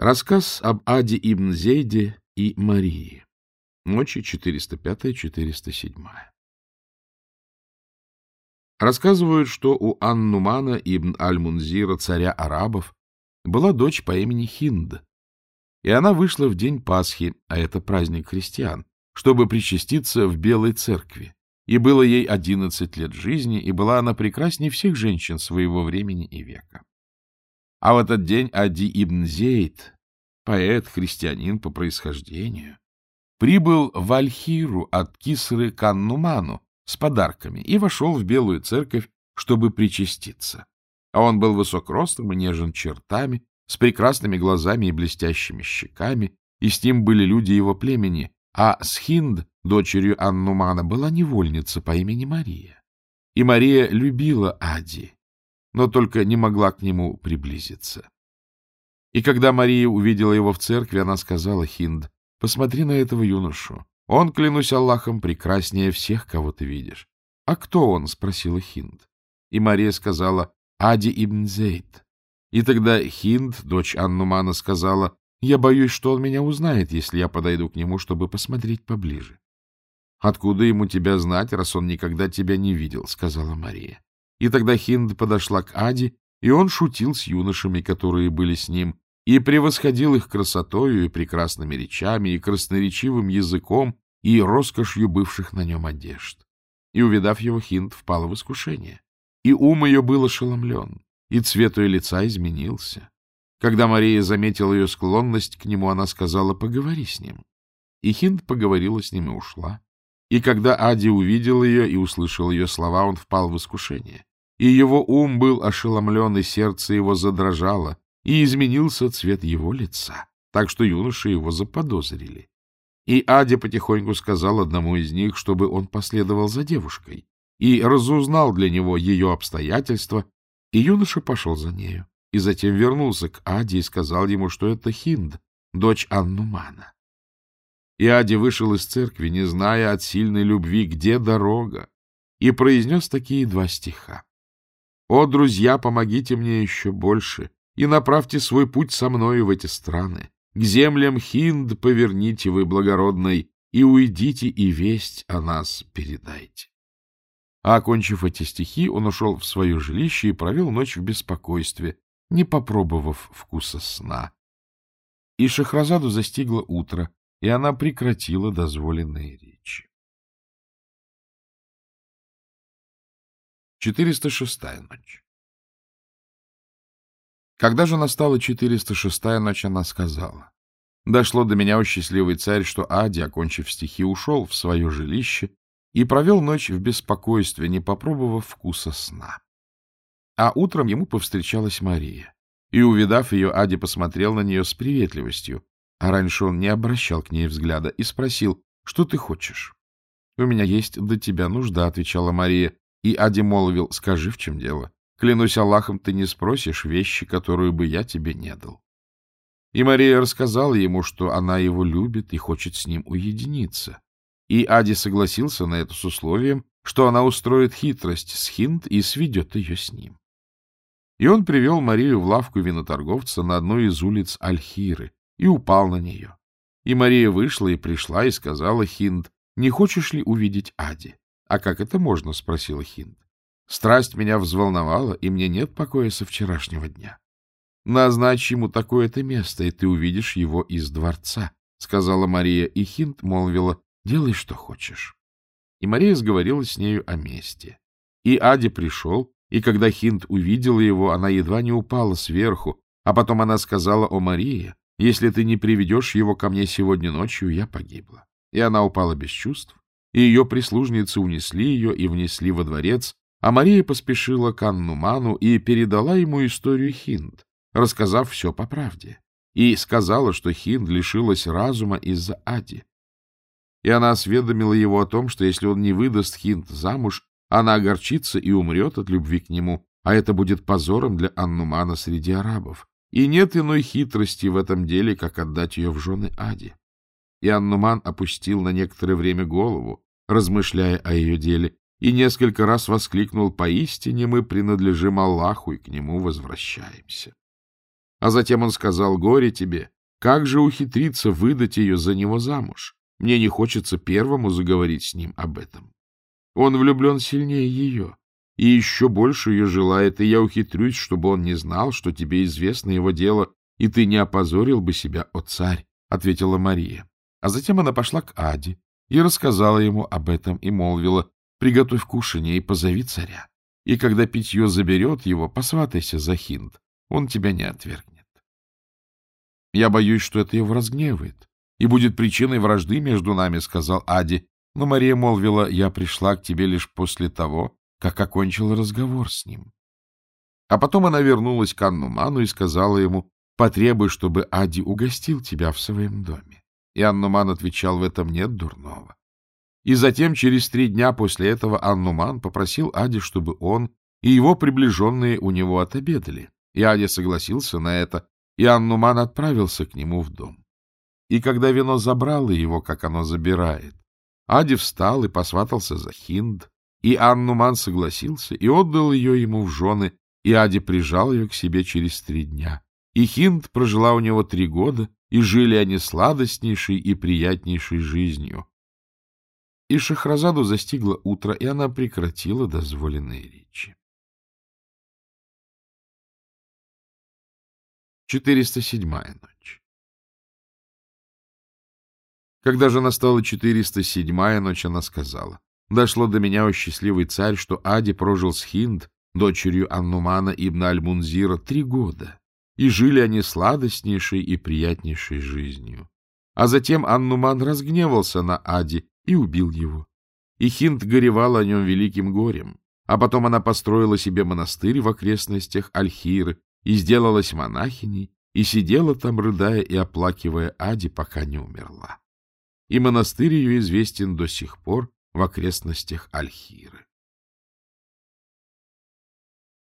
Рассказ об Аде ибн Зейде и Марии. Ночи 405-407. Рассказывают, что у Аннумана ибн Аль-Мунзира, царя арабов, была дочь по имени Хинд, и она вышла в день Пасхи, а это праздник христиан, чтобы причаститься в Белой церкви, и было ей одиннадцать лет жизни, и была она прекрасней всех женщин своего времени и века. А в этот день Ади ибн Зейд, поэт, христианин по происхождению, прибыл в Альхиру от Кисры к Аннуману с подарками и вошел в Белую церковь, чтобы причаститься. А он был высок ростом и нежен чертами, с прекрасными глазами и блестящими щеками, и с ним были люди его племени, а Схинд, дочерью Аннумана, была невольница по имени Мария. И Мария любила Ади, но только не могла к нему приблизиться. И когда Мария увидела его в церкви, она сказала Хинд, «Посмотри на этого юношу. Он, клянусь Аллахом, прекраснее всех, кого ты видишь». «А кто он?» — спросила Хинд. И Мария сказала, «Ади ибн Зейд». И тогда Хинд, дочь Аннумана, сказала, «Я боюсь, что он меня узнает, если я подойду к нему, чтобы посмотреть поближе». «Откуда ему тебя знать, раз он никогда тебя не видел?» — сказала Мария. И тогда Хинд подошла к Аде, и он шутил с юношами, которые были с ним, и превосходил их красотою и прекрасными речами, и красноречивым языком, и роскошью бывших на нем одежд. И, увидав его, Хинд впала в искушение. И ум ее был ошеломлен, и цвет ее лица изменился. Когда Мария заметила ее склонность к нему, она сказала, поговори с ним. И Хинд поговорила с ним и ушла. И когда Ади увидел ее и услышал ее слова, он впал в искушение и его ум был ошеломлен, и сердце его задрожало, и изменился цвет его лица, так что юноши его заподозрили. И Адя потихоньку сказал одному из них, чтобы он последовал за девушкой, и разузнал для него ее обстоятельства, и юноша пошел за нею, и затем вернулся к Аде и сказал ему, что это Хинд, дочь Аннумана. И Ади вышел из церкви, не зная от сильной любви, где дорога, и произнес такие два стиха. О, друзья, помогите мне еще больше и направьте свой путь со мною в эти страны. К землям Хинд поверните вы, благородной, и уйдите, и весть о нас передайте. А, окончив эти стихи, он ушел в свое жилище и провел ночь в беспокойстве, не попробовав вкуса сна. И Шахразаду застигло утро, и она прекратила дозволенные речи. 406-я ночь. Когда же настала 406-я ночь, она сказала. Дошло до меня, о счастливый царь, что Ади, окончив стихи, ушел в свое жилище и провел ночь в беспокойстве, не попробовав вкуса сна. А утром ему повстречалась Мария. И, увидав ее, Ади посмотрел на нее с приветливостью, а раньше он не обращал к ней взгляда, и спросил, что ты хочешь? — У меня есть до тебя нужда, — отвечала Мария, и Ади молвил, скажи, в чем дело. Клянусь Аллахом, ты не спросишь вещи, которую бы я тебе не дал. И Мария рассказала ему, что она его любит и хочет с ним уединиться. И Ади согласился на это с условием, что она устроит хитрость с Хинд и сведет ее с ним. И он привел Марию в лавку виноторговца на одной из улиц Альхиры и упал на нее. И Мария вышла и пришла и сказала Хинд, не хочешь ли увидеть Ади? — А как это можно? — спросила Хинд. — Страсть меня взволновала, и мне нет покоя со вчерашнего дня. — Назначь ему такое-то место, и ты увидишь его из дворца, — сказала Мария, и Хинд молвила, — делай, что хочешь. И Мария сговорила с нею о месте. И Ади пришел, и когда Хинд увидела его, она едва не упала сверху, а потом она сказала о Марии, если ты не приведешь его ко мне сегодня ночью, я погибла. И она упала без чувств, и ее прислужницы унесли ее и внесли во дворец, а Мария поспешила к Аннуману и передала ему историю Хинд, рассказав все по правде, и сказала, что Хинд лишилась разума из-за Ади. И она осведомила его о том, что если он не выдаст Хинд замуж, она огорчится и умрет от любви к нему, а это будет позором для Аннумана среди арабов. И нет иной хитрости в этом деле, как отдать ее в жены Ади. И Аннуман опустил на некоторое время голову, размышляя о ее деле, и несколько раз воскликнул «Поистине мы принадлежим Аллаху и к нему возвращаемся». А затем он сказал, горе тебе, как же ухитриться выдать ее за него замуж? Мне не хочется первому заговорить с ним об этом. Он влюблен сильнее ее, и еще больше ее желает, и я ухитрюсь, чтобы он не знал, что тебе известно его дело, и ты не опозорил бы себя, о царь, — ответила Мария. А затем она пошла к Аде и рассказала ему об этом и молвила, приготовь кушанье и позови царя. И когда питье заберет его, посватайся за хинд, он тебя не отвергнет. Я боюсь, что это его разгневает и будет причиной вражды между нами, — сказал Ади. Но Мария молвила, я пришла к тебе лишь после того, как окончила разговор с ним. А потом она вернулась к Аннуману и сказала ему, потребуй, чтобы Ади угостил тебя в своем доме. И Аннуман отвечал, в этом нет дурного. И затем, через три дня после этого, Аннуман попросил Ади, чтобы он и его приближенные у него отобедали. И Ади согласился на это, и Аннуман отправился к нему в дом. И когда вино забрало его, как оно забирает, Ади встал и посватался за Хинд, и Аннуман согласился и отдал ее ему в жены, и Ади прижал ее к себе через три дня. И Хинд прожила у него три года, и жили они сладостнейшей и приятнейшей жизнью. И Шахразаду застигло утро, и она прекратила дозволенные речи. 407-я ночь Когда же настала 407-я ночь, она сказала, «Дошло до меня, о счастливый царь, что Ади прожил с Хинд, дочерью Аннумана ибн Аль-Мунзира, три года, и жили они сладостнейшей и приятнейшей жизнью. А затем Аннуман разгневался на Ади и убил его. И Хинд горевал о нем великим горем. А потом она построила себе монастырь в окрестностях Альхиры и сделалась монахиней, и сидела там, рыдая и оплакивая Ади, пока не умерла. И монастырь ее известен до сих пор в окрестностях Альхиры.